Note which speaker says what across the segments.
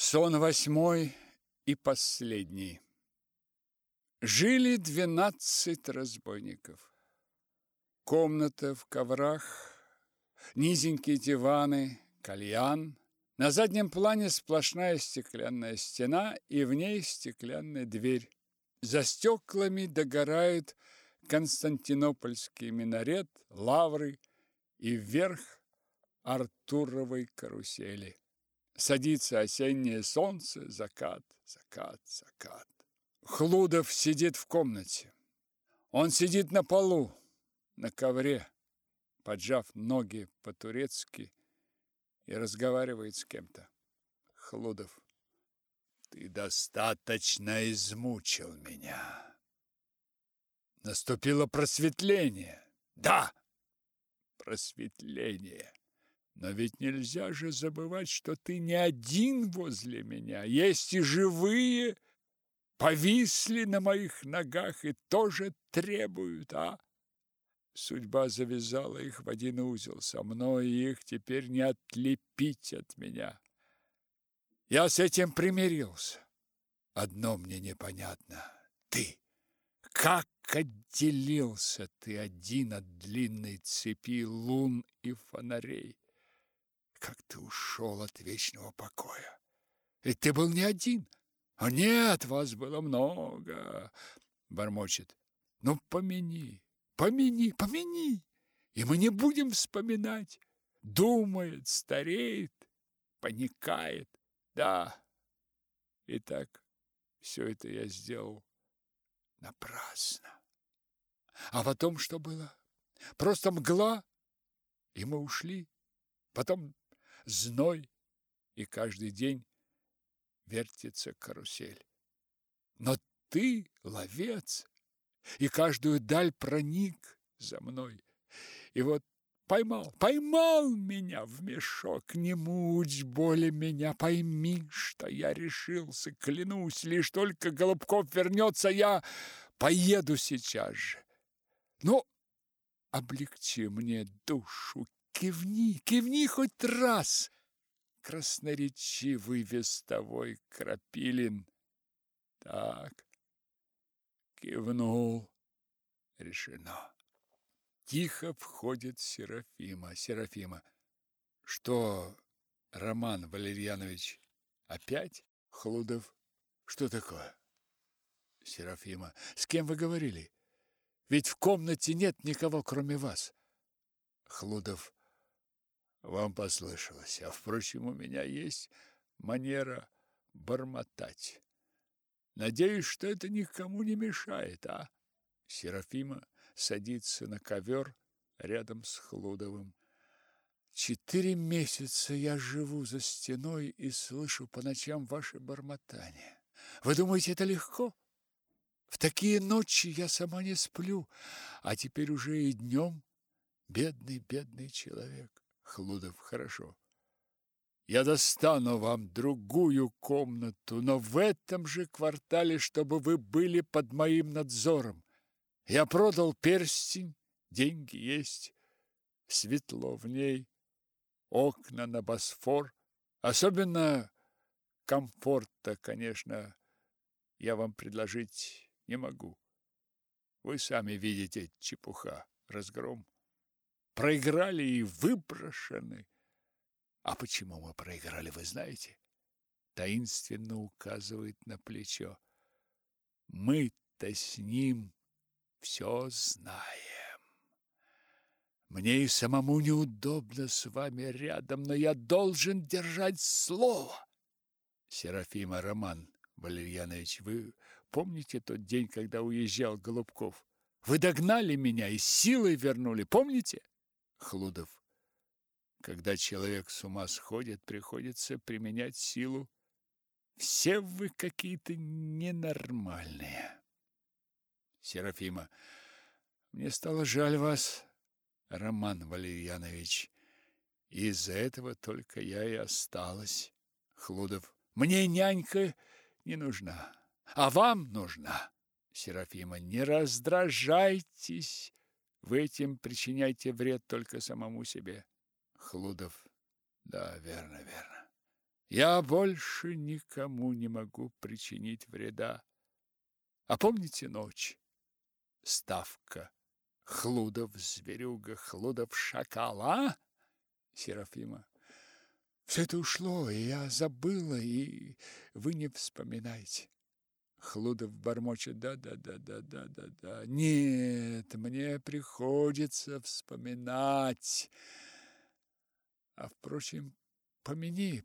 Speaker 1: Сон восьмой и последний. Жили двенадцать разбойников. Комната в коврах, низенькие диваны, кальян. На заднем плане сплошная стеклянная стена и в ней стеклянная дверь. За стеклами догорает Константинопольский минарет, лавры и вверх Артуровой карусели. Садится осеннее солнце, закат, закат, закат. Хлудов сидит в комнате. Он сидит на полу, на ковре, поджав ноги по-турецки и разговаривает с кем-то. Хлудов. Ты достаточно измучил меня. Наступило просветление. Да, просветление. Но ведь нельзя же забывать, что ты не один возле меня. Есть и живые, повисли на моих ногах и тоже требуют, а? Судьба завязала их в один узел. Со мной их теперь не отлепить от меня. Я с этим примирился. Одно мне непонятно. Ты, как отделился ты один от длинной цепи лун и фонарей? Как ты ушел от вечного покоя. Ведь ты был не один. А нет, вас было много, бормочет. Ну, помяни, помяни, помяни, и мы не будем вспоминать. Думает, стареет, паникает. Да, и так все это я сделал напрасно. А потом что было? Просто мгла, и мы ушли. Потом зной, и каждый день вертится карусель. Но ты ловец, и каждую даль проник за мной. И вот поймал, поймал меня в мешок. Не мучь боли меня, пойми, что я решился, клянусь, лишь только Голубков вернется, я поеду сейчас же. Ну, облегчи мне душу, Кивни, кивни хоть раз, красноречивый вестовой Крапилин. Так, кивнул, решено. Тихо входит Серафима. Серафима. Что, Роман Валерьянович, опять? Хлудов. Что такое? Серафима. С кем вы говорили? Ведь в комнате нет никого, кроме вас. Хлудов. Вам послышалось. А, впрочем, у меня есть манера бормотать. Надеюсь, что это никому не мешает, а? Серафима садится на ковер рядом с Хлудовым. Четыре месяца я живу за стеной и слышу по ночам ваше бормотание. Вы думаете, это легко? В такие ночи я сама не сплю, а теперь уже и днем бедный, бедный человек. Хлудов, хорошо. Я достану вам другую комнату, но в этом же квартале, чтобы вы были под моим надзором. Я продал перстень, деньги есть, светло в ней, окна на Босфор. Особенно комфорта, конечно, я вам предложить не могу. Вы сами видите чепуха, разгром проиграли и выброшены. А почему мы проиграли, вы знаете? Таинственно указывает на плечо. Мы-то с ним все знаем. Мне и самому неудобно с вами рядом, но я должен держать слово. Серафима Роман Валерьянович, вы помните тот день, когда уезжал Голубков? Вы догнали меня и силой вернули, помните? Хлудов. Когда человек с ума сходит, приходится применять силу. Все вы какие-то ненормальные. Серафима. Мне стало жаль вас, Роман Валерьянович. Из-за этого только я и осталась. Хлудов. Мне нянька не нужна, а вам нужна. Серафима. Не раздражайтесь. Вы этим причиняете вред только самому себе. Хлудов. Да, верно, верно. Я больше никому не могу причинить вреда. А помните ночь? Ставка. Хлудов зверюга, Хлудов шакал, а? Серафима. Все это ушло, и я забыла, и вы не вспоминаете. Хлудов бормочет: "Да-да-да-да-да-да-да. Нет, мне приходится вспоминать. А впрочем, помяни,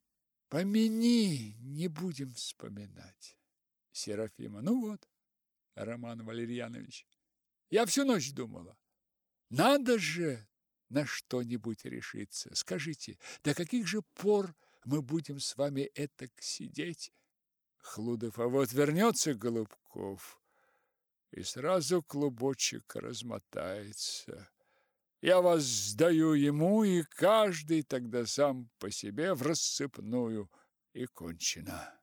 Speaker 1: помяни, не будем вспоминать". Серафима: "Ну вот, Роман Валерьянович, я всю ночь думала. Надо же на что-нибудь решиться. Скажите, до каких же пор мы будем с вами этак сидеть? Хлудов, а вот вернется Голубков, и сразу клубочек размотается. Я вас сдаю ему, и каждый тогда сам по себе в рассыпную, и кончено.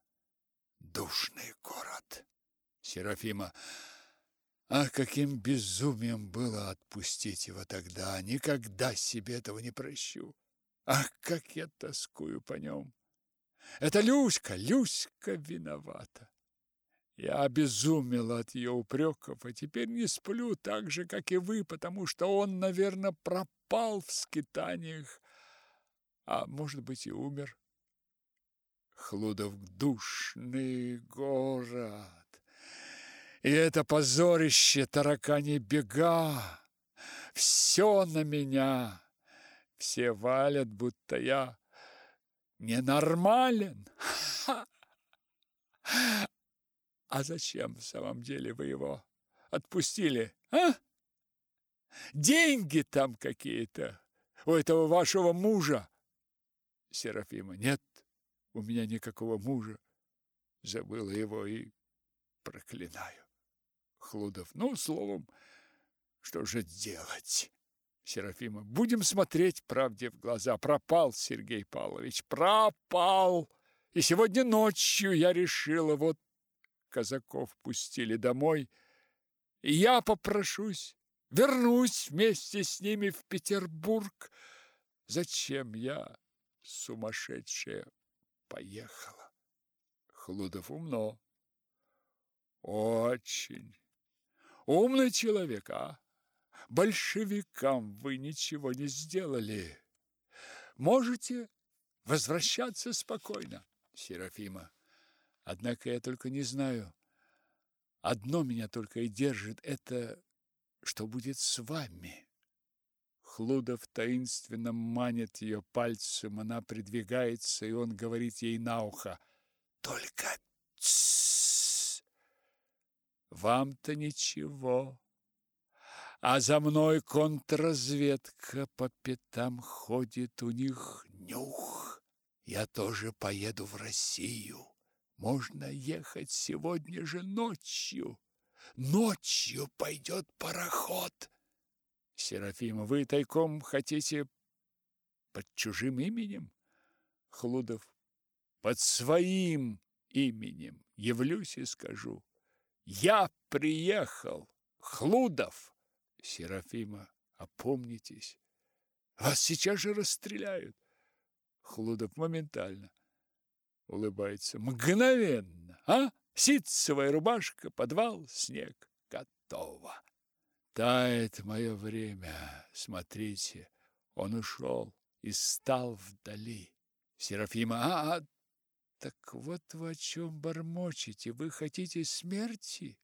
Speaker 1: Душный город. Серафима, а каким безумием было отпустить его тогда! Никогда себе этого не прощу. Ах, как я тоскую по нем! Это Люська, Люська виновата. Я обезумела от ее упреков, а теперь не сплю так же, как и вы, потому что он, наверное, пропал в скитаниях, а может быть и умер. Хлудов душный город. И это позорище, таракани бега, все на меня. Все валят, будто я ненормален. А зачем в самом деле вы его отпустили, а? Деньги там какие-то у этого вашего мужа. Серафима, нет, у меня никакого мужа. Забыла его и проклинаю. Хлудов, ну, словом, что же делать? Серафима, будем смотреть правде в глаза. Пропал Сергей Павлович, пропал. И сегодня ночью я решила, вот казаков пустили домой, и я попрошусь, вернусь вместе с ними в Петербург. Зачем я, сумасшедшая, поехала? Хлудов умно. Очень. Умный человек, а? Большевикам вы ничего не сделали. Можете возвращаться спокойно, Серафима. Однако я только не знаю. Одно меня только и держит это, что будет с вами. Хлудов таинственно манит ее пальцем, она придвигается, и он говорит ей на ухо: "Только Вам-то ничего. А за мной контрразведка по пятам ходит, у них нюх. Я тоже поеду в Россию. Можно ехать сегодня же ночью. Ночью пойдет пароход. Серафима, вы тайком хотите под чужим именем? Хлудов, под своим именем. Явлюсь и скажу. Я приехал, Хлудов. Серафима, опомнитесь. Вас сейчас же расстреляют. Хлудов моментально улыбается. Мгновенно, а? Ситцевая рубашка, подвал, снег. Готово. Тает мое время. Смотрите, он ушел и стал вдали. Серафима, а, а так вот вы о чем бормочете. Вы хотите смерти?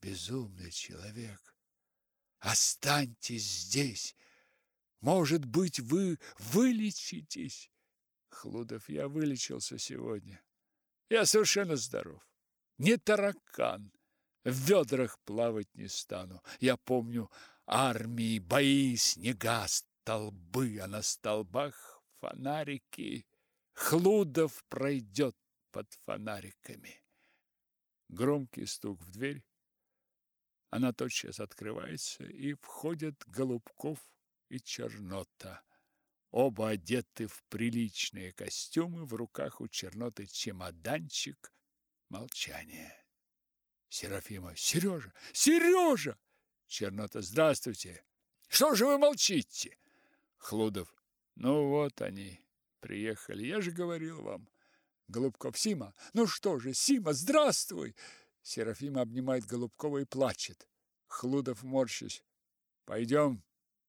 Speaker 1: Безумный человек. Останьтесь здесь. Может быть, вы вылечитесь. Хлудов, я вылечился сегодня. Я совершенно здоров. Не таракан. В ведрах плавать не стану. Я помню армии, бои, снега, столбы, а на столбах фонарики. Хлудов пройдет под фонариками. Громкий стук в дверь. Она тотчас открывается, и входят Голубков и Чернота. Оба одеты в приличные костюмы, в руках у Черноты чемоданчик. Молчание. Серафима. Сережа! Сережа! Чернота. Здравствуйте! Что же вы молчите? Хлудов. Ну вот они, приехали. Я же говорил вам. Голубков. Сима, ну что же, Сима, здравствуй! Серафима обнимает Голубкова и плачет. Хлудов морщись. Пойдем,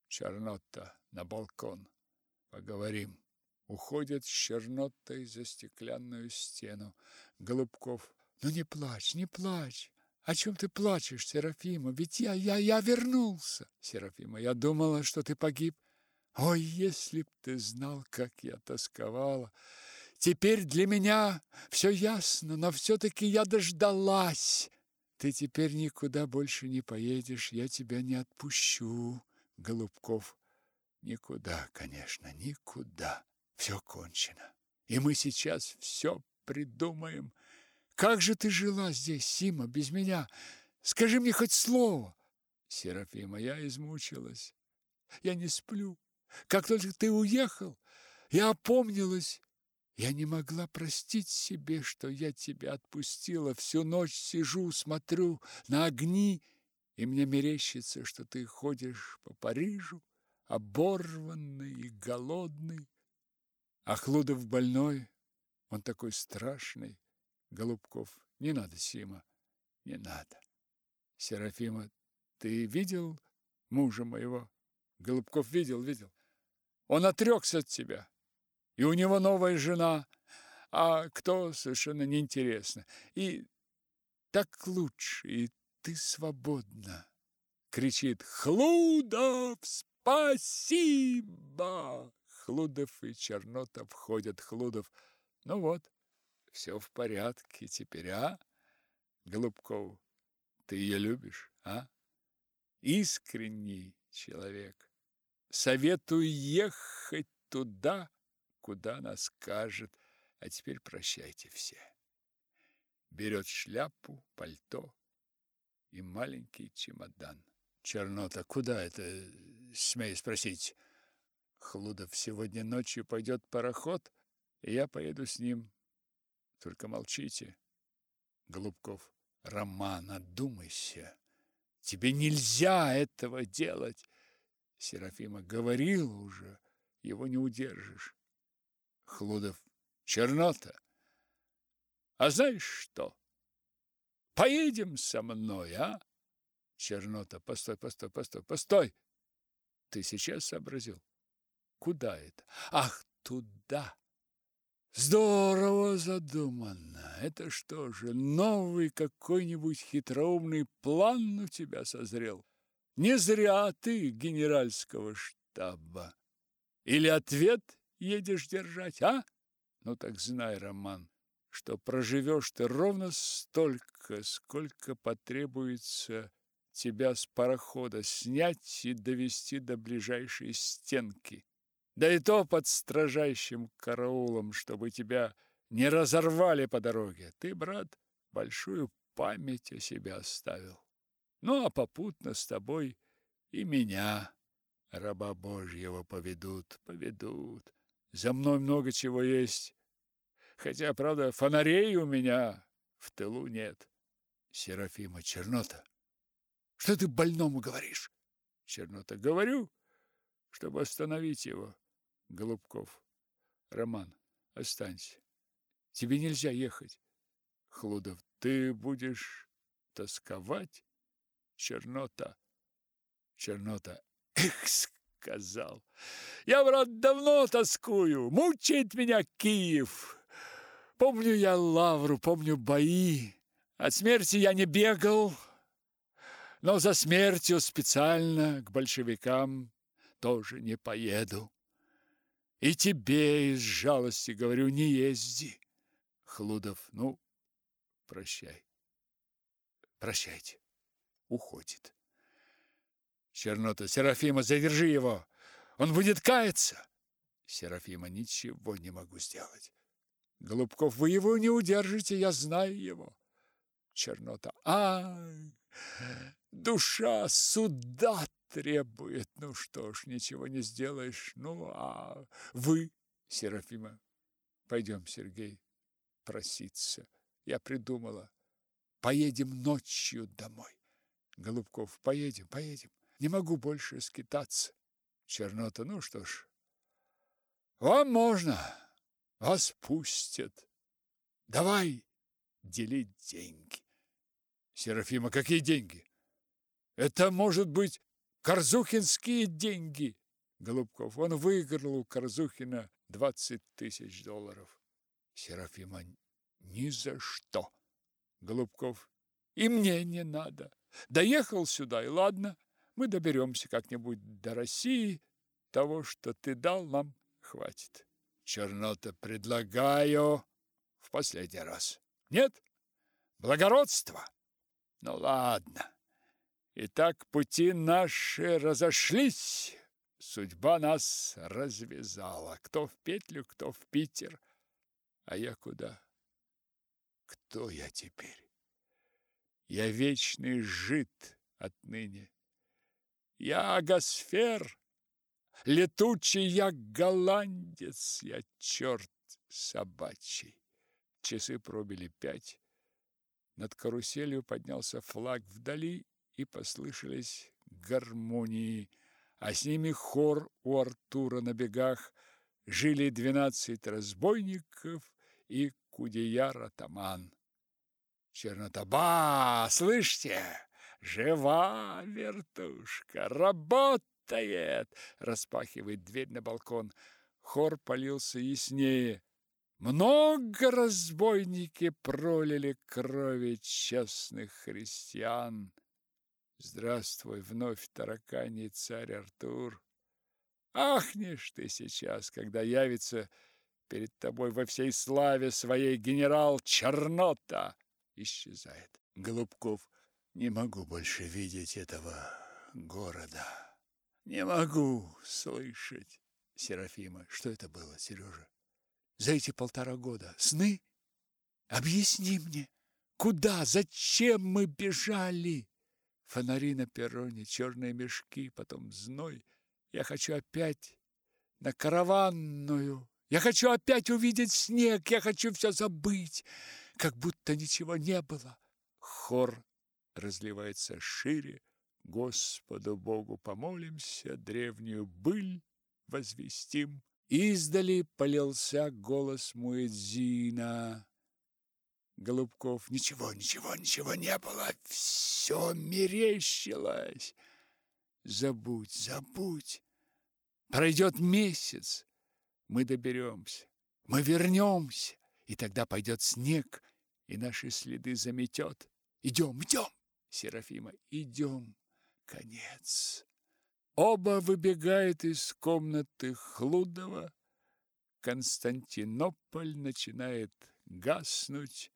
Speaker 1: Чернота, на балкон. Поговорим. Уходят с Чернотой за стеклянную стену. Голубков. Ну не плачь, не плачь. О чем ты плачешь, Серафима? Ведь я, я, я вернулся. Серафима, я думала, что ты погиб. Ой, если б ты знал, как я тосковала. Теперь для меня все ясно, но все-таки я дождалась. Ты теперь никуда больше не поедешь, я тебя не отпущу, Голубков. Никуда, конечно, никуда. Все кончено. И мы сейчас все придумаем. Как же ты жила здесь, Сима, без меня? Скажи мне хоть слово. Серафима, я измучилась. Я не сплю. Как только ты уехал, я опомнилась. Я не могла простить себе, что я тебя отпустила. Всю ночь сижу, смотрю на огни, и мне мерещится, что ты ходишь по Парижу, оборванный и голодный. А Хлудов больной, он такой страшный. Голубков. Не надо, Сима, не надо. Серафима, ты видел мужа моего? Голубков видел, видел. Он отрекся от тебя. И у него новая жена, а кто, совершенно неинтересно. И так лучше, и ты свободна. Кричит Хлудов, спасибо! Хлудов и Чернота входят. Хлудов, ну вот, все в порядке теперь, а? Голубков, ты ее любишь, а? Искренний человек. Советую ехать туда, куда она скажет. А теперь прощайте все. Берет шляпу, пальто и маленький чемодан. Чернота, куда это, смею спросить? Хлудов, сегодня ночью пойдет пароход, и я поеду с ним только молчите. Голубков. Роман, одумайся. Тебе нельзя этого делать. Серафима говорил уже, его не удержишь. Хлудов. Чернота. А знаешь что? Поедем со мной, а? Чернота. Постой, постой, постой, постой. Ты сейчас сообразил? Куда это? Ах, туда. Здорово задумано. Это что же, новый какой-нибудь хитроумный план у тебя созрел? Не зря ты генеральского штаба. Или ответ едешь держать, а? Ну так знай, Роман, что проживешь ты ровно столько, сколько потребуется тебя с парохода снять и довести до ближайшей стенки. Да и то под строжайшим караулом, чтобы тебя не разорвали по дороге. Ты, брат, большую память о себе оставил. Ну, а попутно с тобой и меня, раба Божьего, поведут, поведут. За мной много чего есть. Хотя, правда, фонарей у меня в тылу нет. Серафима Чернота. Что ты больному говоришь? Чернота. Говорю, чтобы остановить его. Голубков. Роман, останься. Тебе нельзя ехать. Хлудов, ты будешь тосковать? Чернота. Чернота. Эх, сказал. Я, брат, давно тоскую. Мучает меня Киев. Помню я лавру, помню бои. От смерти я не бегал, но за смертью специально к большевикам тоже не поеду. И тебе из жалости говорю, не езди. Хлудов, ну, прощай. Прощайте. Уходит. Чернота, Серафима, задержи его. Он будет каяться. Серафима, ничего не могу сделать. Голубков, вы его не удержите, я знаю его. Чернота, ай, душа суда требует. Ну что ж, ничего не сделаешь. Ну, а вы, Серафима, пойдем, Сергей, проситься. Я придумала. Поедем ночью домой. Голубков, поедем, поедем. Не могу больше скитаться. Чернота, ну что ж, вам можно, вас пустят. Давай делить деньги. Серафима, какие деньги? Это может быть корзухинские деньги. Голубков, он выиграл у Корзухина двадцать тысяч долларов. Серафима, ни за что. Голубков, и мне не надо. Доехал сюда, и ладно, мы доберемся как-нибудь до России. Того, что ты дал, нам хватит. Чернота, предлагаю в последний раз. Нет? Благородство? Ну ладно. Итак, пути наши разошлись. Судьба нас развязала. Кто в петлю, кто в Питер. А я куда? Кто я теперь? Я вечный жид отныне. Я агосфер, летучий я голландец, я черт собачий. Часы пробили пять. Над каруселью поднялся флаг вдали, и послышались гармонии, а с ними хор у Артура на бегах. Жили двенадцать разбойников и кудеяр-атаман. Чернотаба, слышите? Жива вертушка, работает! Распахивает дверь на балкон. Хор полился яснее. Много разбойники пролили крови честных христиан. Здравствуй вновь, тараканий царь Артур. Ахнешь ты сейчас, когда явится перед тобой во всей славе своей генерал Чернота исчезает. Голубков, не могу больше видеть этого города. Не могу слышать. Серафима, что это было, Сережа? За эти полтора года сны? Объясни мне, куда, зачем мы бежали? Фонари на перроне, черные мешки, потом зной. Я хочу опять на караванную. Я хочу опять увидеть снег. Я хочу все забыть как будто ничего не было. Хор разливается шире. Господу Богу помолимся, древнюю быль возвестим. Издали полился голос Муэдзина. Голубков, ничего, ничего, ничего не было, все мерещилось. Забудь, забудь. Пройдет месяц, мы доберемся, мы вернемся. И тогда пойдет снег, и наши следы заметет. Идем, идем, Серафима, идем. Конец. Оба выбегают из комнаты Хлудова. Константинополь начинает гаснуть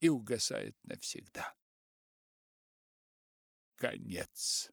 Speaker 1: и угасает навсегда. Конец.